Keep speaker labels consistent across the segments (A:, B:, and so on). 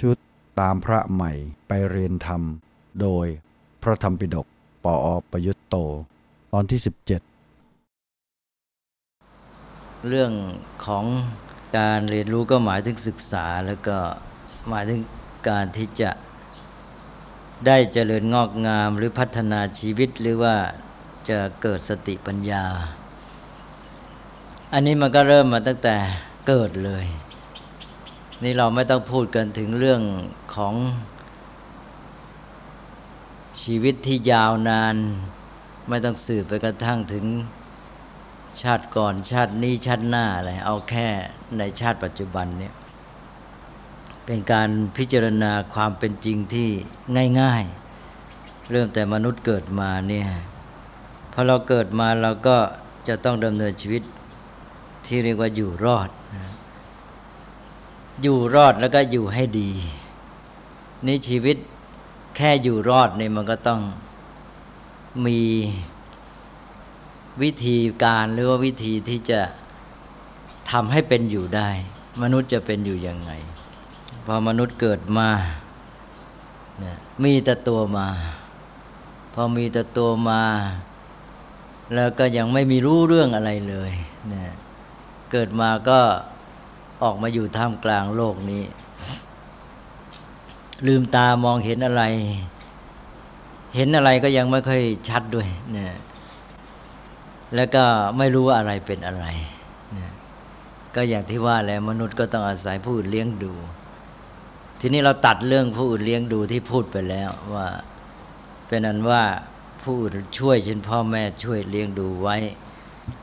A: ชุดตามพระใหม่ไปเรียนธรรม โดยพระธรรมปิฎกปออประยุตโต ตอนที่ 17
B: เรื่องของการเรียนรู้ก็หมายถึงศึกษาแล้วก็หมายถึงการที่จะได้เจริญงอกงามหรือพัฒนาชีวิตหรือว่าจะเกิดสติปัญญา อันนี้มันก็เริ่มมาตั้งแต่เกิดเลย นี่เราไม่ต้องพูดกันถึงเรื่องของชีวิตที่ยาวนาน ไม่ต้องสืบไปกระทั่งถึงชาติก่อนชาตินี้ชาติหน้าอะไรเอาแค่ในชาติปัจจุบันเนี่ยเป็นการพิจารณาความเป็นจริงที่ง่าย ๆ เริ่มแต่มนุษย์เกิดมาเนี่ยพอเราเกิดมาเราก็จะต้องดำเนินชีวิตที่เรียกว่าอยู่รอด อยู่รอดแล้วก็อยู่ให้ดี นี่ชีวิตแค่อยู่รอดเนี่ยมันก็ต้องมีวิธีการหรือว่าวิธีที่จะทำให้เป็นอยู่ได้ มนุษย์จะเป็นอยู่ยังไง พอมนุษย์เกิดมาเนี่ยมีแต่ตัวมา พอมีแต่ตัวมา แล้วก็ยังไม่มีรู้เรื่องอะไรเลยเนี่ยเกิดมาก็ ออกมาอยู่ท่ามกลางโลกนี้ ลืมตามองเห็นอะไร เห็นอะไรก็ยังไม่ค่อยชัดด้วยเนี่ยแล้วก็ไม่รู้ว่าอะไรเป็นอะไรเนี่ยก็อย่างที่ว่าแล้วมนุษย์ก็ต้องอาศัยผู้อื่นเลี้ยงดู ทีนี้เราตัดเรื่องผู้อื่นเลี้ยงดูที่พูดไปแล้วว่าเป็นนั้นว่าผู้อื่นช่วยเช่นพ่อแม่ช่วยเลี้ยงดูไว้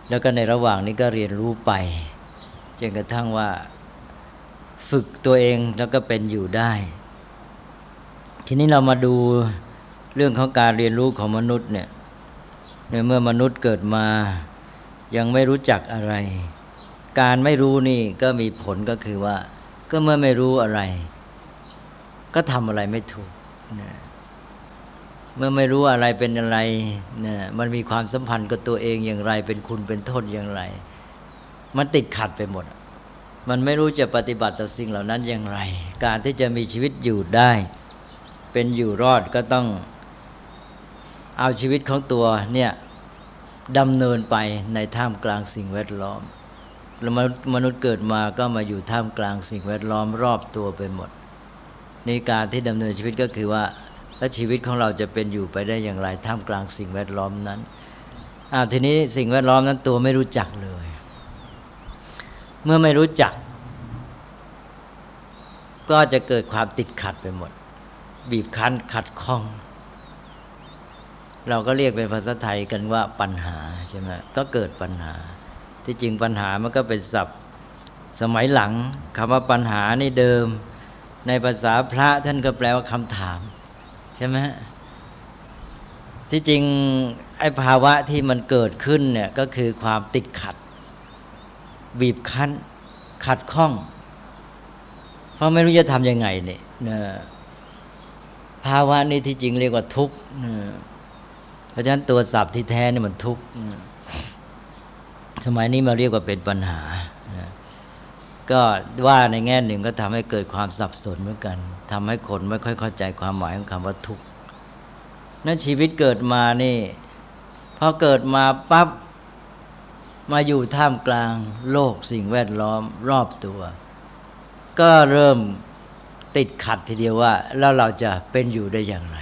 B: แล้วก็ในระหว่างนี้ก็เรียนรู้ไปจนกระทั่งว่า ฝึกตัวเองแล้วก็เป็นอยู่ได้ ทีนี้เรามาดูเรื่องของการเรียนรู้ของมนุษย์เนี่ยเมื่อมนุษย์เกิดมายังไม่รู้จักอะไร การไม่รู้นี่ก็มีผลก็คือว่า ก็เมื่อไม่รู้อะไร ก็ทำอะไรไม่ถูกนะเมื่อไม่รู้อะไรเป็นอะไรนะมันมีความสัมพันธ์กับตัวเองอย่างไร เป็นคุณเป็นโทษอย่างไร มันติดขัดไปหมด มันไม่รู้จะปฏิบัติต่อสิ่งเหล่านั้นอย่างไร การที่จะมีชีวิตอยู่ได้ เป็นอยู่รอดก็ต้องเอาชีวิตของตัวเนี่ยดำเนินไปในท่ามกลางสิ่งแวดล้อมแล้วมนุษย์เกิดมาก็มาอยู่ท่ามกลางสิ่งแวดล้อมรอบตัวไปหมดนี่การที่ดำเนินชีวิตก็คือว่าแล้วชีวิตของเราจะเป็นอยู่ไปได้อย่างไรท่ามกลางสิ่งแวดล้อมนั้นอ้าวทีนี้สิ่งแวดล้อมนั้นตัวไม่รู้จักเลย เมื่อไม่รู้จัก ก็จะเกิดความติดขัดไปหมด บีบคั้นขัดข้อง เราก็เรียกเป็นภาษาไทยกันว่าปัญหาใช่ไหมก็เกิดปัญหา ที่จริงปัญหามันก็เป็นศัพท์ สมัยหลังคำว่าปัญหานี่เดิม ในภาษาพระท่านก็แปลว่าคำถาม ใช่ไหมที่จริงไอ้ภาวะที่มันเกิดขึ้นเนี่ยก็คือความติดขัด บีบคั้น ขัดข้อง เพราะไม่รู้จะทำยังไงเนี่ยภาวะนี้ที่จริงเรียกว่าทุกข์เพราะฉะนั้นตัวศัพท์ที่แท้นี่มันทุกข์สมัยนี้มาเรียกว่าเป็นปัญหา ก็ว่าในแง่หนึ่งก็ทำให้เกิดความสับสนเหมือนกันทำให้คนไม่ค่อยเข้าใจความหมายของคำว่าทุกข์นั้นชีวิตเกิดมานี่พอเกิดมาปั๊บ มาอยู่ท่ามกลางโลกสิ่งแวดล้อมรอบตัว ก็เริ่มติดขัดทีเดียวว่า แล้วเราจะเป็นอยู่ได้อย่างไร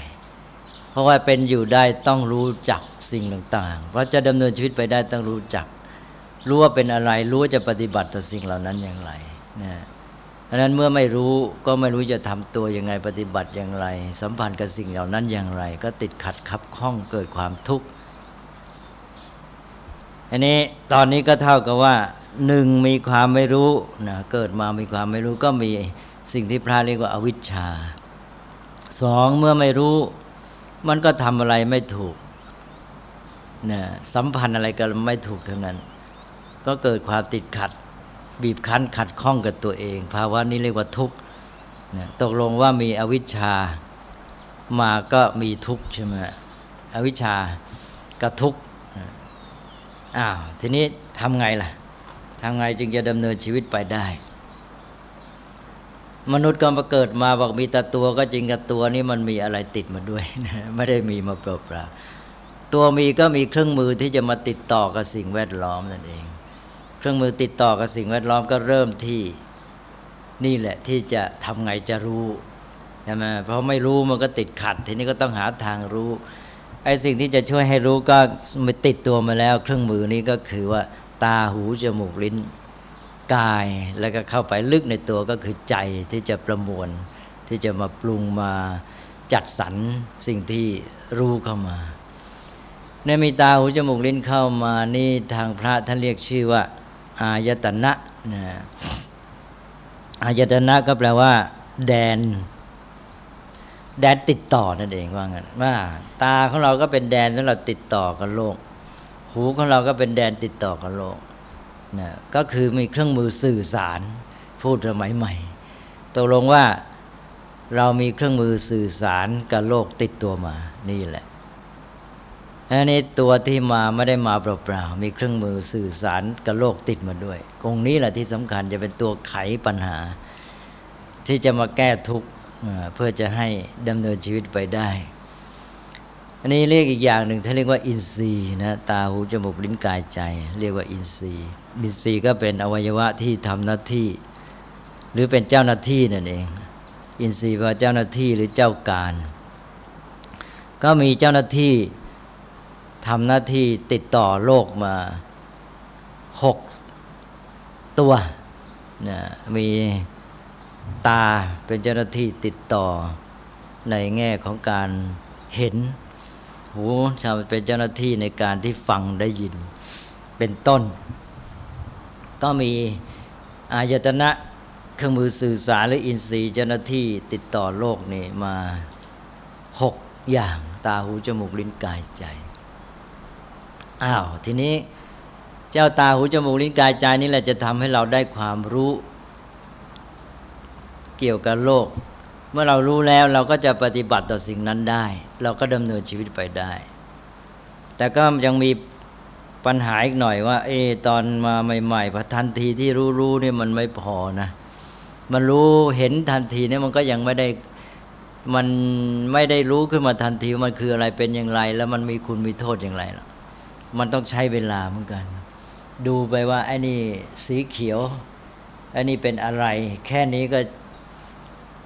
B: เพราะว่าเป็นอยู่ได้ต้องรู้จักสิ่งต่างๆ เพราะจะดำเนินชีวิตไปได้ต้องรู้จัก รู้ว่าเป็นอะไร รู้ว่าจะปฏิบัติต่อสิ่งเหล่านั้นอย่างไรนะดังนั้นเมื่อไม่รู้ก็ไม่รู้จะทำตัวยังไงปฏิบัติอย่างไร สัมพันธ์กับสิ่งเหล่านั้นอย่างไร ก็ติดขัดขับข้องเกิดความทุกข์ อันนี้ตอนนี้ก็เท่ากับว่าหนึ่งมีความไม่รู้นะเกิดมามีความไม่รู้ก็มีสิ่งที่พระเรียกว่าอาวิชชาสองเมื่อไม่รู้ มันก็ทำอะไรไม่ถูกเนี่ยสัมพันธ์อะไรก็ไม่ถูกทั้งนั้น ก็เกิดความติดขัด บีบคั้นขัดข้องกับตัวเอง ภาวะนี้เรียกว่าทุกข์ตกลงว่ามีอวิชชามาก็มีทุกข์ใช่ไหมอวิชชากับทุกข์ อ้าวทีนี้ทำไงล่ะทำไงจึงจะดำเนินชีวิตไปได้ มนุษย์ก็มาเกิดมาบอกมีแต่ตัวก็จริงกับตัวนี้มันมีอะไรติดมาด้วยนะไม่ได้มีมาเปล่าๆตัวมีก็มีเครื่องมือที่จะมาติดต่อกับสิ่งแวดล้อมนั่นเอง เครื่องมือติดต่อกับสิ่งแวดล้อมก็เริ่มที่นี่แหละที่จะทำไงจะรู้ใช่ไหมเพราะไม่รู้มันก็ติดขัด ทีนี้ก็ต้องหาทางรู้ ไอ้สิ่งที่จะช่วยให้รู้ก็มาติดตัวมาแล้ว เครื่องมือนี้ก็คือว่าตาหูจมูกลิ้นกายแล้วก็เข้าไปลึกในตัวก็คือใจที่จะประมวล ที่จะมาปรุงมาจัดสรรสิ่งที่รู้เข้ามาในมีตาหูจมูกลิ้นเข้ามานี่ทางพระท่านเรียกชื่อว่า อายตนะนะอายตนะก็แปลว่า แดน แดนติดต่อนั่นเองว่างั้นว่าตาของเราก็เป็นแดนสำหรับติดต่อกับโลก หูของเราก็เป็นแดนติดต่อกับโลกนะก็คือมีเครื่องมือสื่อสารพูดสมัยใหม่ตกลงว่าเรามีเครื่องมือสื่อสารกับโลกติดตัวมานี่แหละอันนี้ตัวที่มาไม่ได้มาเปล่าๆมีเครื่องมือสื่อสารกับโลกติดมาด้วยตรงนี้แหละที่สำคัญจะเป็นตัวไขปัญหา ที่จะมาแก้ทุกข์ เพื่อจะให้ดำเนินชีวิตไปได้ อันนี้เรียกอีกอย่างหนึ่งท่านเรียกว่าอินทรีย์นะตาหูจมูกลิ้นกายใจ เรียกว่าอินทรีย์ อินทรีย์ก็เป็นอวัยวะที่ทำหน้าที่ หรือเป็นเจ้าหน้าที่นั่นเอง อินทรีย์ว่าเจ้าหน้าที่หรือเจ้าการ ก็มีเจ้าหน้าที่ทำหน้าที่ติดต่อโลกมาหกตัวนะมี ตาเป็นเจ้าหน้าที่ติดต่อในแง่ของการเห็น หูชาวเป็นเจ้าหน้าที่ในการที่ฟังได้ยิน เป็นต้น ก็มีอายตนะเครื่องมือสื่อสารหรืออินทรีย์เจ้าหน้าที่ติดต่อโลกนี่มาหกอย่างตาหูจมูกลิ้นกายใจอ้าวทีนี้เจ้าตาหูจมูกลิ้นกายใจนี่แหละจะทำให้เราได้ความรู้ เกี่ยวกับโลก เมื่อเรารู้แล้วเราก็จะปฏิบัติต่อสิ่งนั้นได้ เราก็ดำเนินชีวิตไปได้ แต่ก็ยังมีปัญหาอีกหน่อยว่า เอตอนมาใหม่ๆพอทันทีที่รู้รู้เนี่ยมันไม่พอนะ มันรู้เห็นทันทีเนี่ยมันก็ยังไม่ได้มันไม่ได้รู้ขึ้นมาทันทีมันคืออะไรเป็นอย่างไร แล้วมันมีคุณมีโทษอย่างไรล่ะมันต้องใช้เวลาเหมือนกัน ดูไปว่าไอ้นี่สีเขียวไอ้นี่เป็นอะไร แค่นี้ก็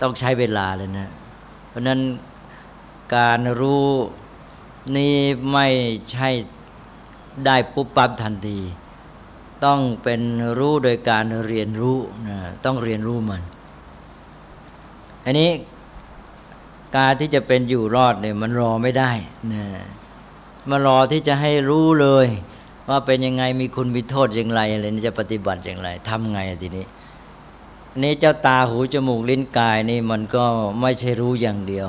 B: ต้องใช้เวลาเลยนะ เพราะนั้นการรู้นี่ไม่ใช่ได้ปุ๊บปั๊บทันที ต้องเป็นรู้โดยการเรียนรู้นะต้องเรียนรู้มัน อันนี้การที่จะเป็นอยู่รอดเนี่ยมันรอไม่ได้นะมารอที่จะให้รู้เลย ว่าเป็นยังไงมีคุณมีโทษอย่างไรอะไรนี่จะปฏิบัติอย่างไรทำไงทีนี้ นี่เจ้าตาหูจมูกลิ้นกายนี่มันก็ไม่ใช่รู้อย่างเดียว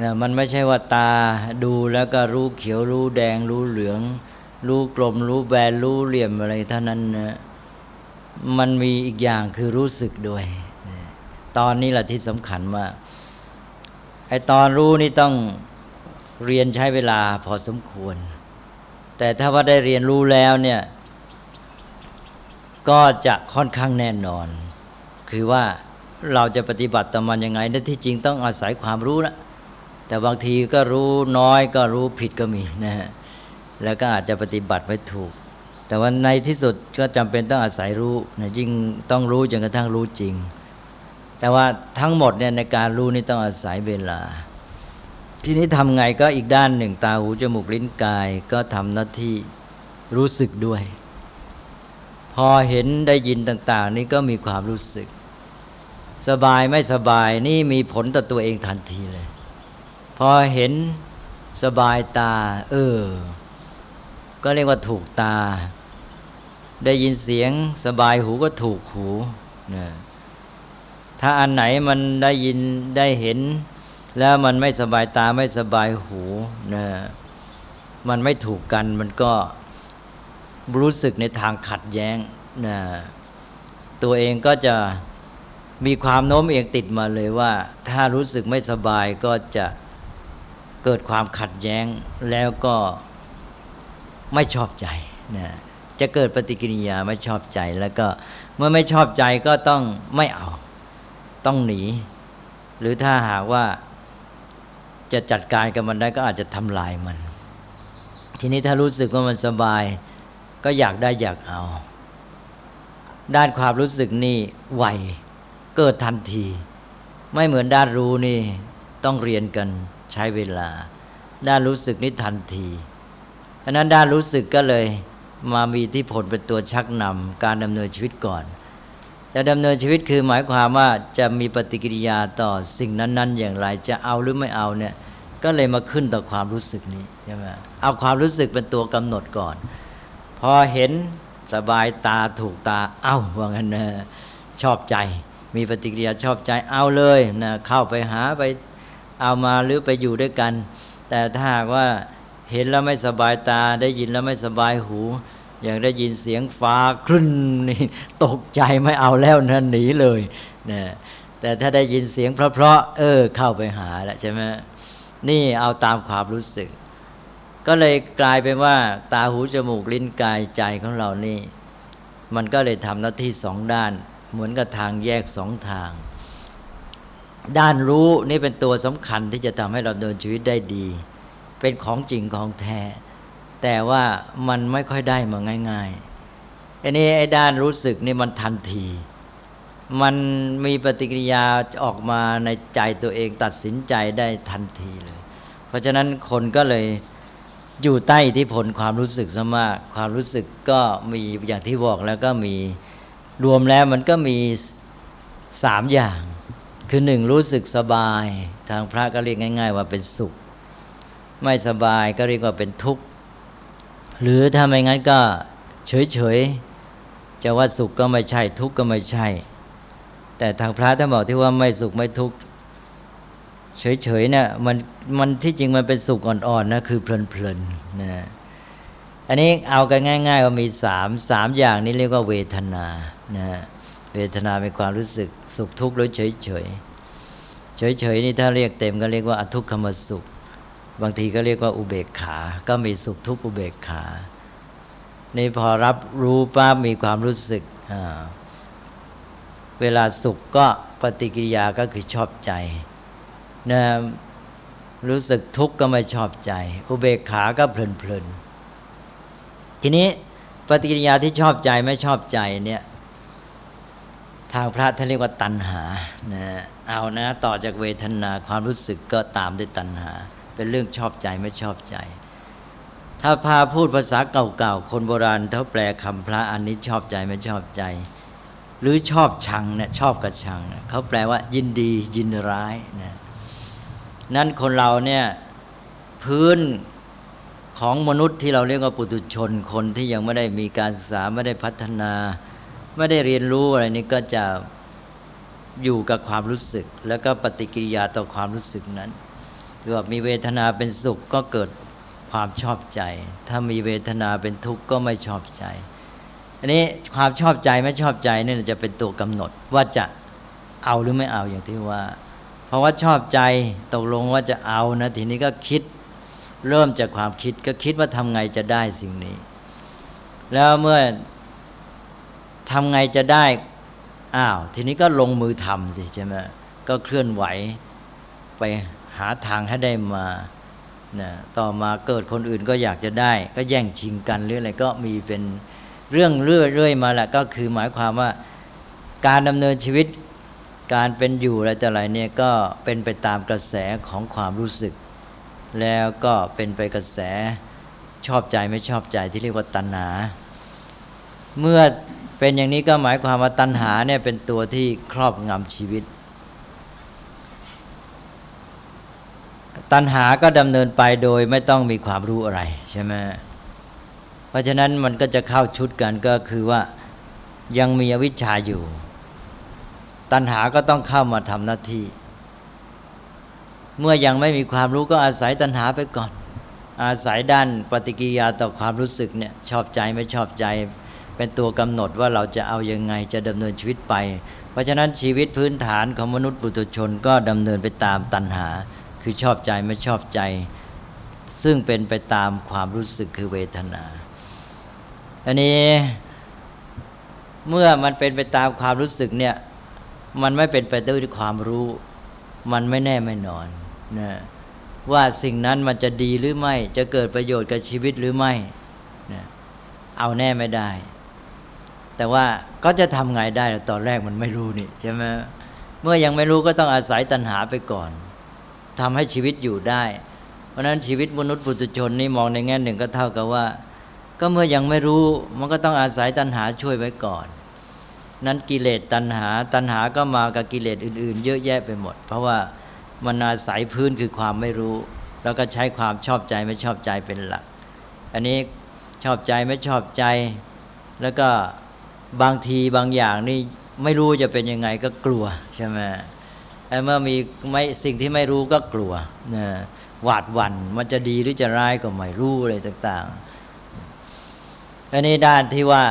B: นะมันไม่ใช่ว่าตาดูแล้วก็รู้เขียวรู้แดงรู้เหลือง รู้กลมรู้แบนรู้เหลี่ยมอะไรเท่านั้นนะมันมีอีกอย่างคือรู้สึกด้วย ตอนนี้แหละที่สำคัญมากไอตอนรู้นี่ต้องเรียนใช้เวลาพอสมควร แต่ถ้าว่าได้เรียนรู้แล้วเนี่ย ก็จะค่อนข้างแน่นอน คือว่าเราจะปฏิบัติต่อมันยังไงนั่นที่จริงต้องอาศัยความรู้นะแต่บางทีก็รู้น้อยก็รู้ผิดก็มีนะฮะแล้วก็อาจจะปฏิบัติไม่ถูก แต่ว่าในที่สุดก็จำเป็นต้องอาศัยรู้นะยิ่งต้องรู้จนกระทั่งรู้จริง แต่ว่าทั้งหมดเนี่ยในการรู้นี่ต้องอาศัยเวลา ทีนี้ทำไงก็อีกด้านหนึ่งตาหูจมูกลิ้นกายก็ทำหน้าที่รู้สึกด้วย พอเห็นได้ยินต่าง ๆ นี่ก็มีความรู้สึก สบายไม่สบายนี่มีผลต่อตัวเองทันทีเลย พอเห็นสบายตา เออ ก็เรียกว่าถูกตา ได้ยินเสียงสบายหูก็ถูกหูนะถ้าอันไหนมันได้ยินได้เห็น แล้วมันไม่สบายตาไม่สบายหูนะมันไม่ถูกกันมันก็ รู้สึกในทางขัดแย้งนะตัวเองก็จะมีความโน้มเอียงติดมาเลยว่า ถ้ารู้สึกไม่สบายก็จะเกิดความขัดแย้งแล้วก็ไม่ชอบใจนะจะเกิดปฏิกิริยาไม่ชอบใจ แล้วก็เมื่อไม่ชอบใจก็ต้องไม่เอา ต้องหนี หรือถ้าหากว่าจะจัดการกับมันได้ก็อาจจะทำลายมัน ทีนี้ถ้ารู้สึกว่ามันสบาย ก็อยากได้อยากเอา ด้านความรู้สึกนี่ไวเกิดทันที ไม่เหมือนด้านรู้นี่ต้องเรียนกันใช้เวลา ด้านรู้สึกนี่ทันทีเพราะนั้นด้านรู้สึกก็เลยมามีที่ผลเป็นตัวชักนำการดำเนินชีวิตก่อนจะดำเนินชีวิตคือหมายความว่าจะมีปฏิกิริยาต่อสิ่งนั้น ๆ อย่างไร จะเอาหรือไม่เอาเนี่ยก็เลยมาขึ้นต่อความรู้สึกนี้ใช่ไหมเอาความรู้สึกเป็นตัวกำหนดก่อน อเห็นสบายตาถูกตาเอ้าว่างั้นนะชอบใจ มีปฏิกิริยาชอบใจเอาเลยนะเข้าไปหาไปเอามาหรือไปอยู่ด้วยกัน แต่ถ้าหากว่าเห็นแล้วไม่สบายตาได้ยินแล้วไม่สบายหู อย่างได้ยินเสียงฟ้าคลื่นนี่ตกใจไม่เอาแล้วนะหนีเลยนะแต่ถ้าได้ยินเสียงเพราะๆเออเข้าไปหาแล้วใช่ไหมนี่เอาตามความรู้สึก ก็เลยกลายเป็นว่า ตาหูจมูกลิ้นกายใจของเรานี่ มันก็เลยทำหน้าที่สองด้าน เหมือนกับทางแยกสองทาง ด้านรู้นี่เป็นตัวสำคัญที่จะทำให้เราเดินชีวิตได้ดี เป็นของจริงของแท้ แต่ว่ามันไม่ค่อยได้มาง่ายๆอันนี้ไอ้ด้านรู้สึกนี่มันทันที มันมีปฏิกิริยาออกมาในใจตัวเองตัดสินใจได้ทันทีเลย เพราะฉะนั้นคนก็เลย อยู่ใต้อิทธิพลความรู้สึกซะมาก ความรู้สึกก็มีอย่างที่บอกแล้วก็มีรวมแล้วมันก็มีสามอย่าง คือหนึ่งรู้สึกสบาย ทางพระก็เรียกง่าย ๆ ว่าเป็นสุข ไม่สบายก็เรียกว่าเป็นทุกข์ หรือถ้าไม่งั้นก็เฉยๆจะว่าสุขก็ไม่ใช่ทุกข์ก็ไม่ใช่ แต่ทางพระท่านบอกที่ว่าไม่สุขไม่ทุกข์ เฉยๆเนี่ยมันมันที่จริงมันเป็นสุขอ่อนๆนะคือเพลินๆนะอันนี้เอากันง่าย ๆ ว่ามีสามสามอย่างนี้เรียกว่าเวทนานะเวทนาเป็นความรู้สึกสุขทุกข์หรือเฉยเฉยเฉยเฉยนี่ถ้าเรียกเต็มก็เรียกว่าอทุกขมสุข บางทีก็เรียกว่าอุเบกขา ก็มีสุขทุกข์อุเบกขานี่พอรับรู้ป้ามีความรู้สึกเวลาสุขก็ปฏิกิริยาก็คือชอบใจ นะรู้สึกทุกข์ก็ไม่ชอบใจ อุเบกขาก็เพลินๆทีนี้ปฏิกิริยาที่ชอบใจไม่ชอบใจเนี่ย ทางพระท่านเรียกว่าตัณหานะเอานะต่อจากเวทนาความรู้สึกก็ตามด้วยตัณหา เป็นเรื่องชอบใจไม่ชอบใจ ถ้าพาพูดภาษาเก่าๆคนโบราณเขาแปลคำพระอันนี้ชอบใจไม่ชอบใจ หรือชอบชังเนี่ยชอบกับชังเขาแปลว่ายินดียินร้ายนะ นั้นคนเราเนี่ยพื้นของมนุษย์ที่เราเรียกว่าปุถุชนคนที่ยังไม่ได้มีการศึกษาไม่ได้พัฒนา ไม่ได้เรียนรู้อะไรนี้ก็จะอยู่กับความรู้สึก แล้วก็ปฏิกิริยาต่อความรู้สึกนั้นหรือว่ามีเวทนาเป็นสุขก็เกิดความชอบใจ ถ้ามีเวทนาเป็นทุกข์ก็ไม่ชอบใจ อันนี้ความชอบใจไม่ชอบใจนี่จะเป็นตัวกำหนดว่าจะเอาหรือไม่เอาอย่างที่ว่า ราะว่าชอบใจตกลงว่าจะเอานะทีนี้ก็คิดเริ่มจากความคิดก็คิดว่าทำไงจะได้สิ่งนี้ แล้วเมื่อทำไงจะได้อ้าว ทีนี้ก็ลงมือทำสิใช่ไหมก็เคลื่อนไหวไปหาทางให้ได้มานะต่อมาเกิดคนอื่นก็อยากจะได้ ก็แย่งชิงกันหรืออะไรก็มีเป็นเรื่องเรื่อยๆมาแหละก็คือหมายความว่าการดำเนินชีวิต การเป็นอยู่อะไรต่ไรเนี่ยก็เป็นไปตามกระแสของความรู้สึก แล้วก็เป็นไปกระแสชอบใจไม่ชอบใจที่เรียกว่าตัณหา เมื่อเป็นอย่างนี้ก็หมายความว่าตัณหาเนี่ยเป็นตัวที่ครอบงำชีวิต ตัณหาก็ดำเนินไปโดยไม่ต้องมีความรู้อะไรใช่ไหมเพราะฉะนั้นมันก็จะเข้าชุดกันก็คือว่ายังมีอวิชชาอยู่ ตัณหาก็ต้องเข้ามาทำหน้าที่ เมื่อยังไม่มีความรู้ก็อาศัยตัณหาไปก่อน อาศัยด้านปฏิกิริยาต่อความรู้สึกเนี่ยชอบใจไม่ชอบใจ เป็นตัวกำหนดว่าเราจะเอาอยัางไงจะดำเนินชีวิตไป เพราะฉะนั้นชีวิตพื้นฐานของมนุษย์ปุถุชนก็ดำเนินไปตามตัณหา คือชอบใจไม่ชอบใจ ซึ่งเป็นไปตามความรู้สึกคือเวทนาอันนี้เมื่อมันเป็นไปตามความรู้สึกเนี่ย มันไม่เป็นไปด้วยความรู้ มันไม่แน่ไม่นอนนะว่าสิ่งนั้นมันจะดีหรือไม่ จะเกิดประโยชน์กับชีวิตหรือไม่นะเอาแน่ไม่ได้ แต่ว่าก็จะทำไงได้ตอนแรกมันไม่รู้นี่ใช่ไหมเมื่อยังไม่รู้ก็ต้องอาศัยตัณหาไปก่อนทำให้ชีวิตอยู่ได้ เพราะนั้นชีวิตมนุษย์ปุถุชนนี่มองในแง่หนึ่งก็เท่ากับว่า ก็เมื่อยังไม่รู้มันก็ต้องอาศัยตัณหาช่วยไว้ก่อน นั้นกิเลสตัณหา ตัณหาก็มากับกิเลสอื่น ๆ เยอะแยะไปหมด เพราะว่ามันอาศัยพื้นคือความไม่รู้ แล้วก็ใช้ความชอบใจไม่ชอบใจเป็นหลัก อันนี้ชอบใจไม่ชอบใจ แล้วก็บางทีบางอย่างนี่ไม่รู้จะเป็นยังไงก็กลัวใช่ไหมเมื่อมีไม่สิ่งที่ไม่รู้ก็กลัวนะหวาดหวัน่นมันจะดีหรือจะร้ายก็ไม่รู้อะไรต่างๆอันนี้ด้านที่ว่า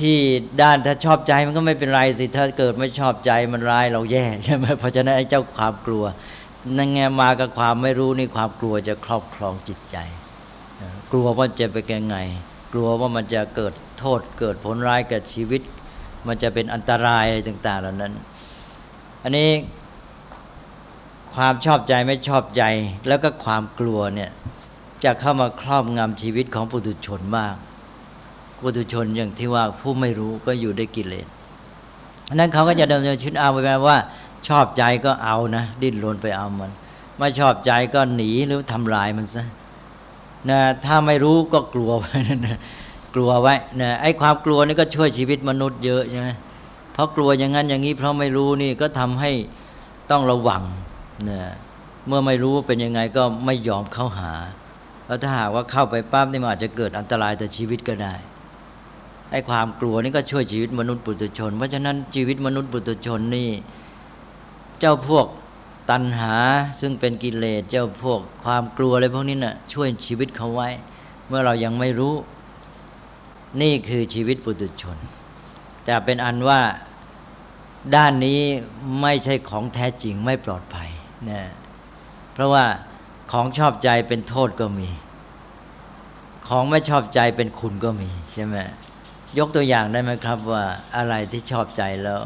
B: ที่ด้านถ้าชอบใจมันก็ไม่เป็นไรสิถ้าเกิดไม่ชอบใจมันร้ายเราแย่ใช่ไหมเพราะฉะนั้นไอ้เจ้าความกลัวนั่นไงมากับความไม่รู้นี่ความกลัวจะครอบครองจิตใจ กลัวว่าจะไปแกงไง กลัวว่ามันจะเกิดโทษเกิดผลร้ายกับชีวิต มันจะเป็นอันตรายอะไรต่าง ๆ เหล่านั้น อันนี้ความชอบใจไม่ชอบใจ แล้วก็ความกลัวเนี่ยจะเข้ามาครอบงำชีวิตของปุถุชนมาก ปุถุชนอย่างที่ว่าผู้ไม่รู้ก็อยู่ได้กิเลสนั้นเขาก็จะดำเนินชีวิตเอาไปแบบว่า ชอบใจก็เอานะ ดิ้นรนไปเอามัน ไม่ชอบใจก็หนีหรือทำลายมันซะนะถ้าไม่รู้ก็กลัวไปนั่นะกลัวไว้นะไอ้ความกลัวนี่ก็ช่วยชีวิตมนุษย์เยอะใช่ไหมเพราะกลัวอย่างนั้นอย่างนี้ เพราะไม่รู้นี่ก็ทำให้ต้องระวังนะเมื่อไม่รู้เป็นยังไงก็ไม่ยอมเข้าหา แล้วถ้าหากว่าเข้าไปปั๊บนี่มันอาจจะเกิดอันตรายต่อชีวิตก็ได้ ไอ้ความกลัวนี่ก็ช่วยชีวิตมนุษย์ปุถุชน เพราะฉะนั้นชีวิตมนุษย์ปุถุชนนี่ เจ้าพวกตัณหาซึ่งเป็นกิเลสเจ้าพวกความกลัวอะไรพวกนี้นะ่ะช่วยชีวิตเขาไว้ เมื่อเรายังไม่รู้ นี่คือชีวิตปุถุชน แต่เป็นอันว่าด้านนี้ไม่ใช่ของแท้จริงไม่ปลอดภัยนะเพราะว่าของชอบใจเป็นโทษก็มี ของไม่ชอบใจเป็นคุณก็มีใช่ไหม ยกตัวอย่างได้ไหมครับว่าอะไรที่ชอบใจแล้ว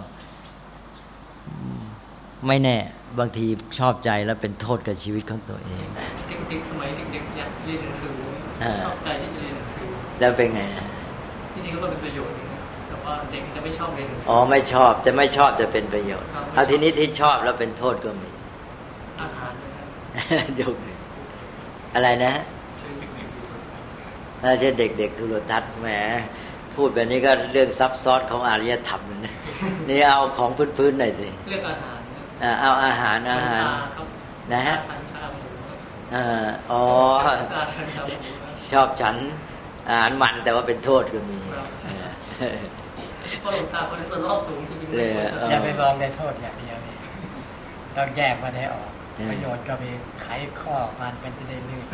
B: ไม่แน่บางทีชอบใจแล้วเป็นโทษกับชีวิตของตัวเอง
C: เด็กๆสมัยเด็กๆอยากเรียนหนังสือชอบใจที่จะเรียนหนังสือแล้
B: วเป็นไง
C: ที่นี่ก็เป็นประโยชน์แต่ว่าเด็กจะไม่ชอบเรียนหนังสื
B: ออ๋อไม่ชอบจะไม่ชอบจะเป็นประโยชน์เอาทีนี้ที่ชอบแล้วเป็นโทษก็มี
C: อาหาร
B: ยกอะไรนะเช่นเด็กๆทุรทัศน์แหม พูดแบบนี้ก็เรื่องซับซ้อนของอารยธรรมนะนี่เอาของพื้นๆหน่อยสิ
C: เรื่องอาหาร
B: เอาอาหารอาหารนะฮะอ๋อชอบฉันอาหารมันแต่ว่าเป็นโทษก็มี
C: ก็หลวงตาคนนี้ส่วนรอบสูงจริงๆเลย
D: อย่าไปมองในโทษอย่างเดียวต้องแยกมาให้ออกประโยชน์ก็มีไขข้อมันเป็นจะได้ลื่น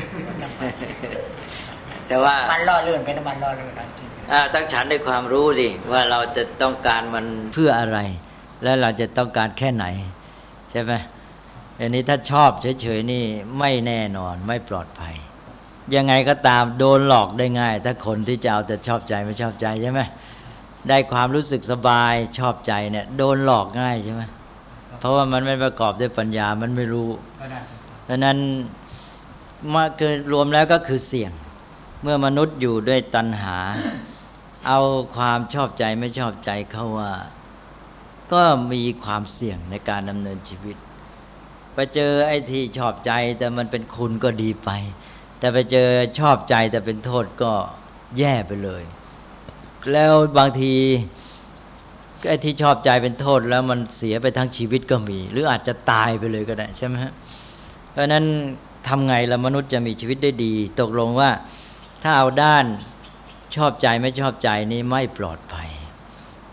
B: แต่ว่า
D: มันล่อเลื่อนเป็นมันล่อเลื่อนจริง
B: อ่าตั้งฉันในความรู้สิว่าเราจะต้องการมันเพื่ออะไร และเราจะต้องการแค่ไหน ใช่ไหมอันนี้ถ้าชอบเฉยๆนี่ไม่แน่นอนไม่ปลอดภัย ยังไงก็ตามโดนหลอกได้ง่าย ถ้าคนที่จะเอาแต่ชอบใจไม่ชอบใจใช่ไหมได้ความรู้สึกสบายชอบใจเนี่ย โดนหลอกง่ายใช่ไหมเพราะว่ามันไม่ประกอบด้วยปัญญามันไม่รู้ดังนั้นมาเกิดรวมแล้วก็คือเสี่ยง เมื่อมนุษย์อยู่ด้วยตัณหา เอาความชอบใจไม่ชอบใจเขาว่า ก็มีความเสี่ยงในการดำเนินชีวิต ไปเจอไอ้ที่ชอบใจแต่มันเป็นคุณก็ดีไป แต่ไปเจอชอบใจแต่เป็นโทษก็แย่ไปเลย แล้วบางทีไอ้ที่ชอบใจเป็นโทษแล้วมันเสียไปทั้งชีวิตก็มี หรืออาจจะตายไปเลยก็ได้ใช่ไหมฮะเพราะนั้นทำไงละมนุษย์จะมีชีวิตได้ดี ตกลงว่า ถ้าเอาด้านชอบใจไม่ชอบใจนี้ไม่ปลอดภัย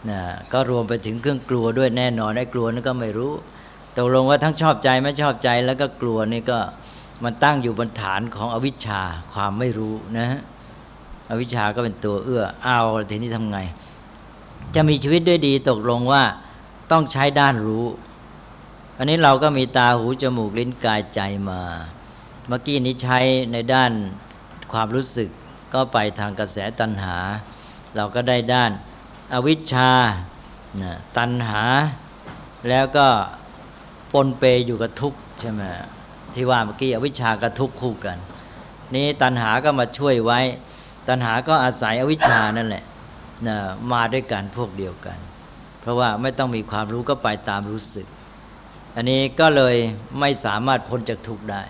B: นะก็รวมไปถึงเครื่องกลัวด้วยแน่นอนไอ้กลัวนี่นก็ไม่รู้ตกลงว่าทั้งชอบใจไม่ชอบใจแล้วก็กลัวนี่ก็มันตั้งอยู่บนฐานของอวิชชาความไม่รู้นะฮะอวิชชาก็เป็นตัวเอื้อเอาทีนี้ทำไง จะมีชีวิตด้วยดีตกลงว่าต้องใช้ด้านรู้ อันนี้เราก็มีตาหูจมูกลิ้นกายใจมา เมื่อกี้นี้ใช้ในด้านความรู้สึก ก็ไปทางกระแสตัณหา เราก็ได้ด้านอวิชชาตัณหา แล้วก็ปนเปอยู่กับทุกข์ใช่ไหมที่ว่าเมื่อกี้อวิชชากับทุกข์คู่กัน นี้ตัณหาก็มาช่วยไว้ ตัณหาก็อาศัยอวิชชานั่นแหละนะมาด้วยกันพวกเดียวกัน เพราะว่าไม่ต้องมีความรู้ก็ไปตามรู้สึก อันนี้ก็เลยไม่สามารถพ้นจากทุกข์ได้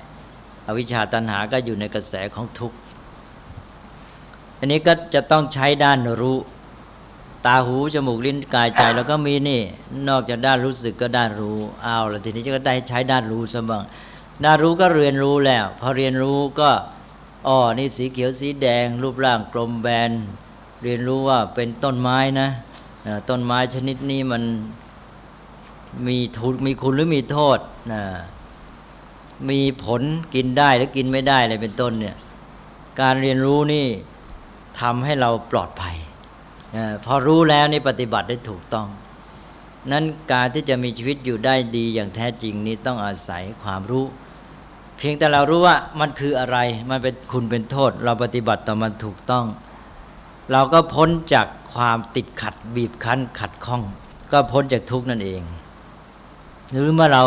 B: อวิชชาตัณหาก็อยู่ในกระแสของทุกข์ อันนี้ก็จะต้องใช้ด้านรู้ ตาหูจมูกลิ้นกายใจ แล้วก็มีนี่ นอกจากด้านรู้สึกก็ด้านรู้เอาแล้วทีนี้ก็ได้ใช้ด้านรู้ซะบ้างด้านรู้ก็เรียนรู้แล้วพอเรียนรู้ก็อ๋อนี่สีเขียวสีแดง รูปร่างกลมแบน เรียนรู้ว่าเป็นต้นไม้นะต้นไม้ชนิดนี้มันมีทุนมีคุณหรือมีโทษนะมีผลกินได้หรือกินไม่ได้อะไรเป็นต้นเนี่ย การเรียนรู้นี่ ทำให้เราปลอดภัยพอรู้แล้วนี่ปฏิบัติได้ถูกต้อง นั้นการที่จะมีชีวิตอยู่ได้ดีอย่างแท้จริงนี้ต้องอาศัยความรู้ เพียงแต่เรารู้ว่ามันคืออะไร มันเป็นคุณเป็นโทษ เราปฏิบัติต่อมันถูกต้อง เราก็พ้นจากความติดขัดบีบคั้นขัดข้อง ก็พ้นจากทุกนั่นเอง หรือเมื่อเรา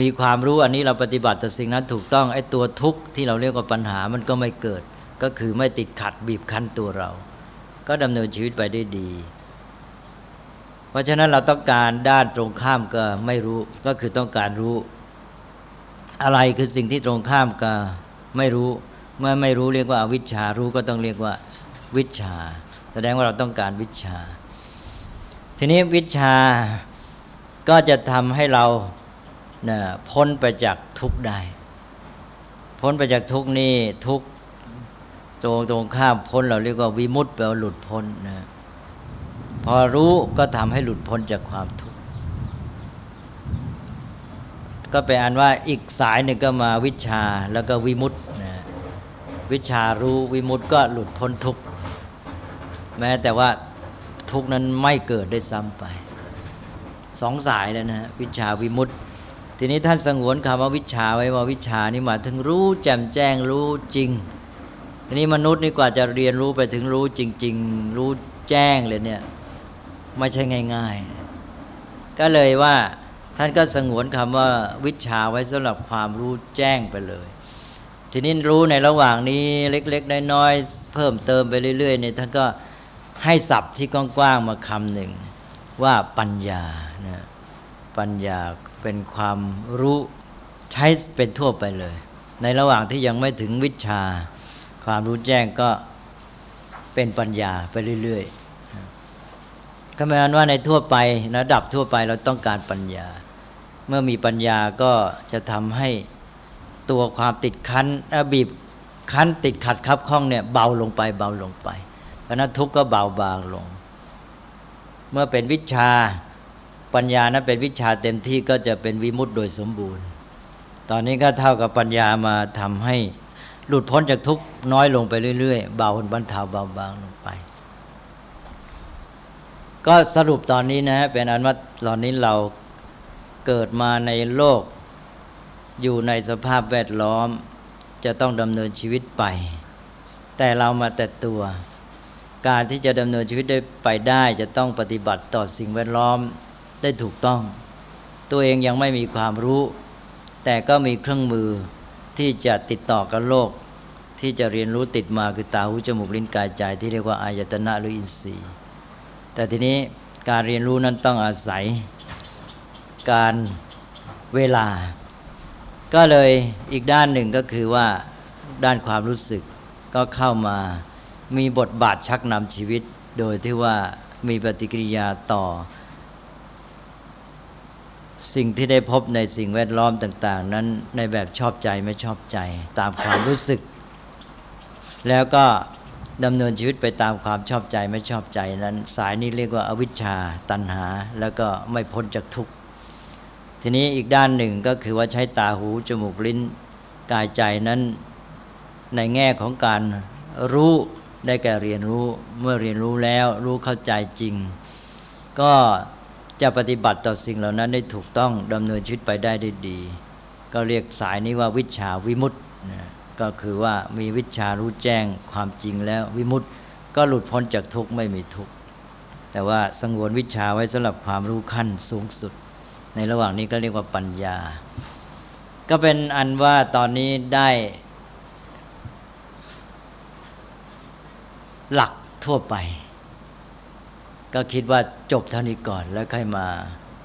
B: มีความรู้อันนี้เราปฏิบัติต่อสิ่งนั้นถูกต้องไอ้ตัวทุกข์ที่เราเรียกว่าปัญหามันก็ไม่เกิด ก็คือไม่ติดขัดบีบคั้นตัวเรา ก็ดำเนินชีวิตไปได้ดี เพราะฉะนั้นเราต้องการด้านตรงข้ามก็ไม่รู้ก็คือต้องการรู้ อะไรคือสิ่งที่ตรงข้ามก็ไม่รู้เมื่อไม่รู้เรียกว่าวิชารู้ก็ต้องเรียกว่า วิชา แสดงว่าเราต้องการวิชา ทีนี้วิชาก็จะทำให้เราพ้นไปจากทุกข์ได้ พ้นไปจากทุกข์นี่ทุกข์ ตรงตรงข้ามพ้นเราเรียกว่าวิมุตต์แปลว่าหลุดพ้นนะพอรู้ก็ทำให้หลุดพ้นจากความทุกข์ก็เป็นอันว่าอีกสายหนึ่งก็มาวิชาแล้วก็วิมุตต์นะวิชารู้วิมุตต์ก็หลุดพ้นทุกข์แม้แต่ว่าทุกข์นั้นไม่เกิดได้ซ้ำไปสองสายแล้วนะวิชาวิมุตต์ทีนี้ท่านสงวนคำว่าวิชาไว้ว่าวิชานี่มาถึงรู้แจ่มแจ้งรู้จริง ทีนี้มนุษย์นี่กว่าจะเรียนรู้ไปถึงรู้จริง ๆ รู้แจ้งเลยเนี่ยไม่ใช่ง่าย ๆ ก็เลยว่าท่านก็สงวนคำว่าวิชาไว้สำหรับความรู้แจ้งไปเลย ทีนี้รู้ในระหว่างนี้เล็ก ๆ น้อยๆเพิ่มเติมไปเรื่อยๆเนี่ยท่านก็ให้ศัพท์ที่กว้างๆมาคำหนึ่งว่าปัญญานะปัญญาเป็นความรู้ใช้เป็นทั่วไปเลย ในระหว่างที่ยังไม่ถึงวิชา ความรู้แจ้งก็เป็นปัญญาไปเรื่อยๆก็หมายว่าในทั่วไประดับทั่วไปเราต้องการปัญญา เมื่อมีปัญญาก็จะทำให้ตัวความติดคันบีบคันติดขัดคับข้องเนี่ยเบาลงไปเบาลงไปเพราะนั้นทุกข์ก็เบาบางลง เมื่อเป็นวิชาปัญญานั้นเป็นวิชาเต็มที่ก็จะเป็นวิมุตต์โดยสมบูรณ์ ตอนนี้ก็เท่ากับปัญญามาทำให้ หลุดพ้นจากทุกน้อยลงไปเรื่อยๆ เบาบรรเทาเบาบางลงไป ก็สรุปตอนนี้นะเป็นอันว่าตอนนี้เราเกิดมาในโลก อยู่ในสภาพแวดล้อม จะต้องดำเนินชีวิตไป แต่เรามาแต่ตัว การที่จะดำเนินชีวิตได้ไปได้ จะต้องปฏิบัติต่อสิ่งแวดล้อมได้ถูกต้อง ตัวเองยังไม่มีความรู้ แต่ก็มีเครื่องมือ ที่จะติดต่อกับโลก ที่จะเรียนรู้ติดมาคือตาหูจมูกลิ้นกายใจ ที่เรียกว่าอายตนะหรืออินทรีย์ แต่ทีนี้การเรียนรู้นั้นต้องอาศัยการเวลา ก็เลยอีกด้านหนึ่งก็คือว่าด้านความรู้สึกก็เข้ามามีบทบาทชักนำชีวิต โดยที่ว่ามีปฏิกิริยาต่อ สิ่งที่ได้พบในสิ่งแวดล้อมต่าง ๆ นั้นในแบบชอบใจไม่ชอบใจตามความรู้สึก แล้วก็ดำเนินชีวิตไปตามความชอบใจไม่ชอบใจนั้น สายนี้เรียกว่าอาวิชชา ตัณหา แล้วก็ไม่พ้นจากทุกข์ทีนี้อีกด้านหนึ่งก็คือว่าใช้ตาหูจมูกลิ้นกายใจนั้นในแง่ของการรู้ได้แก่เรียนรู้เมื่อเรียนรู้แล้วรู้เข้าใจจริง ก็ จะปฏิบัติต่อสิ่งเหล่านั้นได้ถูกต้องดำเนินชีวิตไปได้ได้ดี ก็เรียกสายนี้ว่าวิชาวิมุตต์ก็คือว่ามีวิชารู้แจ้งความจริงแล้ววิมุตต์ก็หลุดพ้นจากทุกข์ไม่มีทุกข์แต่ว่าสงวนวิชาไว้สำหรับความรู้ขั้นสูงสุด ในระหว่างนี้ก็เรียกว่าปัญญา ก็เป็นอันว่าตอนนี้ได้ หลักทั่วไป ก็คิดว่าจบเท่านี้ก่อนแล้วค่อยมา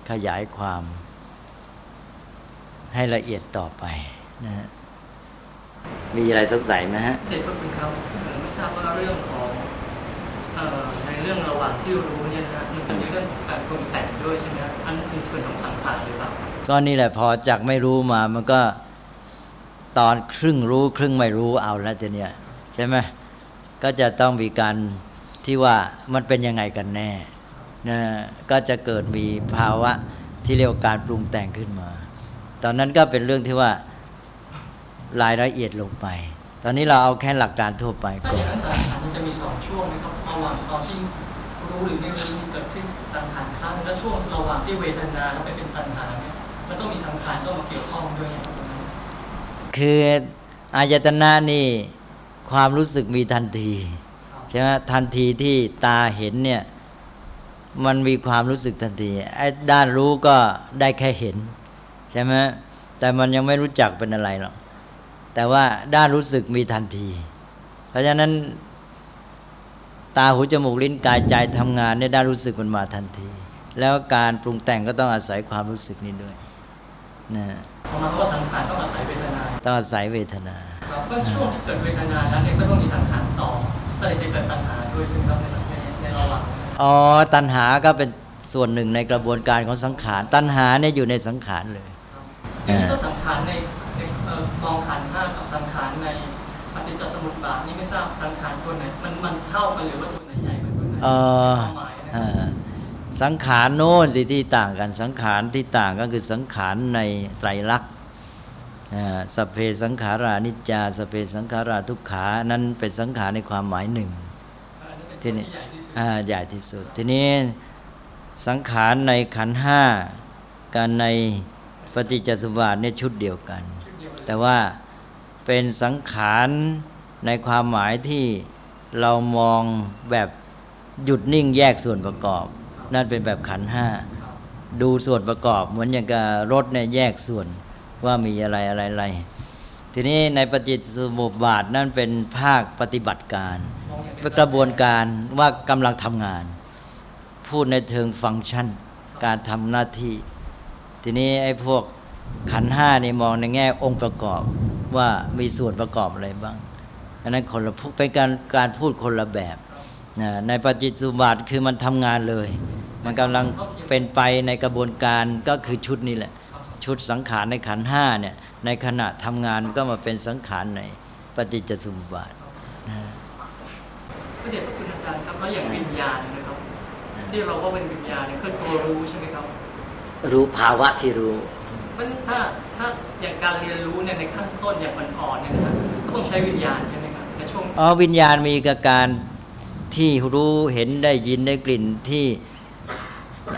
B: ขยายความ ให้ละเอียดต่อไปนะฮะมีอะไรสงสัยไหมฮะ
C: เด็กพระคุณครับเอ่อไม่ทราบว่าเรื่องของเอ่อในเรื่องระหว่างที่รู้เนี่ยนะฮะมันจะมีเรื่องของการปรุงแต่งด้วยใช่ไหมครับอันนั้นคือส่วนของสังขารหรือเปล่า
B: ก็นี่แหละพอจากไม่รู้มามันก็ตอนครึ่งรู้ครึ่งไม่รู้เอาแล้วทีเนี้ยใช่ไหมก็จะต้องมีการ ที่ว่ามันเป็นยังไงกันแน่นะก็จะเกิดมีภาวะที่เรียกว่าการปรุงแต่งขึ้นมา ตอนนั้นก็เป็นเรื่องที่ว่ารายละเอียดลงไป ตอนนี้เราเอาแค่หลักการทั่วไป
C: ถ้า
B: ก่
C: อ
B: อน
C: ย่างนั้นสังขารมันจะมีสองช่วงนะครับระหว่างตอนที่รู้หรือไม่รู้มีเกิดขึ้นสังขารข้างและช่วงระหว่างที่เวทนาแล้วไปเป็นตัณหาเนี่ยมันต้องมีสังขารต้องมาเกี่ยวข้องด้วยนะครับ
B: คืออายตนะนี่ความรู้สึกมีทันทีใช่ไหมทันทีที่ตาเห็นเนี่ย มันมีความรู้สึกทันทีไอ้ด้านรู้ก็ได้แค่เห็น ใช่ไหมแต่มันยังไม่รู้จักเป็นอะไรหรอกแต่ว่าด้านรู้สึกมีทันที เพราะฉะนั้น ตาหูจมูกลิ้นกายใจทำงานเนี่ยด้านรู้สึกมันมาทันที แล้วการปรุงแต่งก็ต้องอาศัยความรู้สึกนี้ด้วยนะ
C: เพราะมันก็สังขารต้องอาศัยเวทนา
B: ต้องอาศัยเวทนา
C: ครับก็ช่วงที่เกิดเวทนานั้นเนี่ยก็ต้องมีสังขารต่อ ก็เลยจะเกิดตัณหาด้วยใช่ไหมครับในในในระหว่างนั้น
B: อ๋อตัณหาก็เป็นส่วนหนึ่งในกระบวนการของสังขาร ตัณหาเนี่ยอยู่ในสังขารเลย
C: อย่างนี้ก็สังขารในในเอ่อมองขันธ์ห้ากับสังขารในปฏิจจสมุปบาทนี่ไม่ทราบสังขารตัวไหนมันมันเท่ากันหรือว่าตัวไหนใหญ่กว่าตัวไหน
B: เออ
C: ความหมายนะค
B: อ่
C: รับา
B: สังขารโน้นสิที่ต่างกันสังขารที่ต่างก็คือสังขารในไตรลักษณ์อ่า สพเพสังขารานิจจาสพเพสังขาราทุกขานั้นเป็นสังขารในความหมายหนึ่ง
C: อันนี้เป็น
B: ที่
C: ตัว
B: นี่
C: ที่ใหญ่ที่สุด
B: อ่าใหญ่ที่สุด ทีนี้สังขารในขันธ์ห้ากันในปฏิจจสมุปบาทเนี่ยชุดเดียวกัน
C: ชุดเดียวเลย
B: แต่ว่าเป็นสังขารในความหมายที่เรามองแบบหยุดนิ่งแยกส่วนประกอบ นั่นเป็นแบบขันธ์ห้าดูส่วนประกอบเหมือนอย่างกับรถเนี่ยแยกส่วน ว่ามีอะไรอะไรอะไรทีนี้ในปฏิจสมุปบาทนั่นเป็นภาคปฏิบัติการเป็นกระบวนการว่ากำลังทำงาน พูดในเชิงฟังก์ชัน การทำหน้าที่ ทีนี้ไอ้พวกขันห้านี่มองในแง่องค์ประกอบว่ามีส่วนประกอบอะไรบ้างอันนั้นคนละพูเป็นการการพูดคนละแบบนะในปฏิจสมุบาทคือมันทำงานเลย มันกำลังเป็นไปในกระบวนการก็คือชุดนี้แหละ ชุดสังขารในขันธ์ห้าเนี่ยในขณะทำงานก็มาเป็นสังขารในปฏิจจสมุปบาทนะ
C: ก็เด็ดพระคุณอาจารย์ครับแล้วอย่างวิญญาณเนะครับที่เราว่าเป็นวิญญาณเนี่ยคือตัวรู้ใช่ไหมครับ
B: รู้ภาวะที่รู้
C: เพราะฉะนั้นถ้าถ้าอย่างการเรียนรู้เนี่ยในขั้นต้นอย่างอ่อนๆเนี่ยนะครับก็ต้องใช้วิญญาณใช่ไหมครับในช่วง
B: อ๋อวิญญาณมีกับการที่รู้เห็นได้ยินได้กลิ่นที่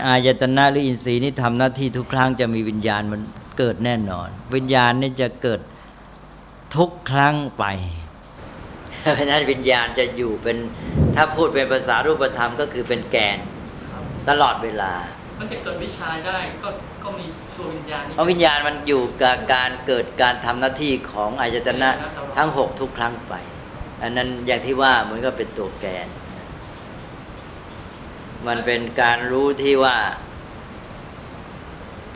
B: อายตนะหรืออินทรีย์นี่ทำหน้าที่ทุกครั้งจะมีวิญญาณมันเกิดแน่นอน วิญญาณนี่จะเกิดทุกครั้งไปเพราะฉะนั้นวิญญาณจะอยู่เป็นถ้าพูดเป็นภาษารูปธรรมก็คือเป็นแกน
C: ครับ
B: ตลอดเวลา
C: มันจะเกิดวิชาได้ก็ก็มีตัววิญญาณนี่
B: เพราะวิญญาณมันอยู่กับการเกิดการทำหน้าที่ของอายตนะทั้งหกทุกครั้งไปอันนั้นอย่างที่ว่าเหมือนก็เป็นตัวแกน มันเป็นการรู้ที่ว่า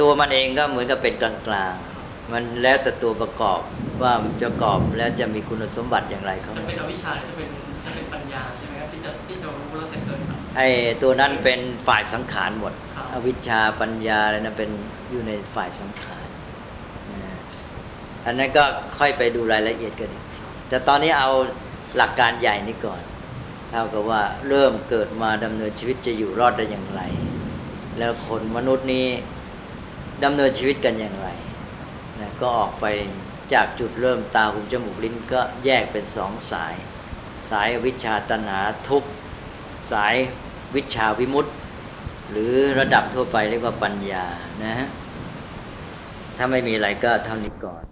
B: ตัวมันเองก็เหมือนกับเป็นกลางๆ มันแล้วแต่ตัวประกอบว่ามันจะประกอบแล้วจะมีคุณสมบัติอย่างไรเขา
C: จะเป็นอวิชชาหรือจะเป็นจะเป็นปัญญาใช่ไหมครับที่จะที่จะรู้แล้วแต่เกิดครับ
B: ไอ้ตัวนั้นเป็นฝ่ายสังขารหมด
C: ครับ
B: อวิชชาปัญญาอะไรนั้นเป็นอยู่ในฝ่ายสังขารนะอันนั้นก็ค่อยไปดูรายละเอียดกันอีกทีแต่ตอนนี้เอาหลักการใหญ่นี้ก่อน เท่ากับว่าเริ่มเกิดมาดำเนินชีวิตจะอยู่รอดได้อย่างไร แล้วคนมนุษย์นี้ดำเนินชีวิตกันอย่างไรนะก็ออกไปจากจุดเริ่มตาหูจมูกลิ้นก็แยกเป็นสองสาย สายวิชาตัณหาทุกสายวิชาวิมุตติหรือระดับทั่วไปเรียกว่าปัญญานะฮะถ้าไม่มีอะไรก็เท่านี้ก่อน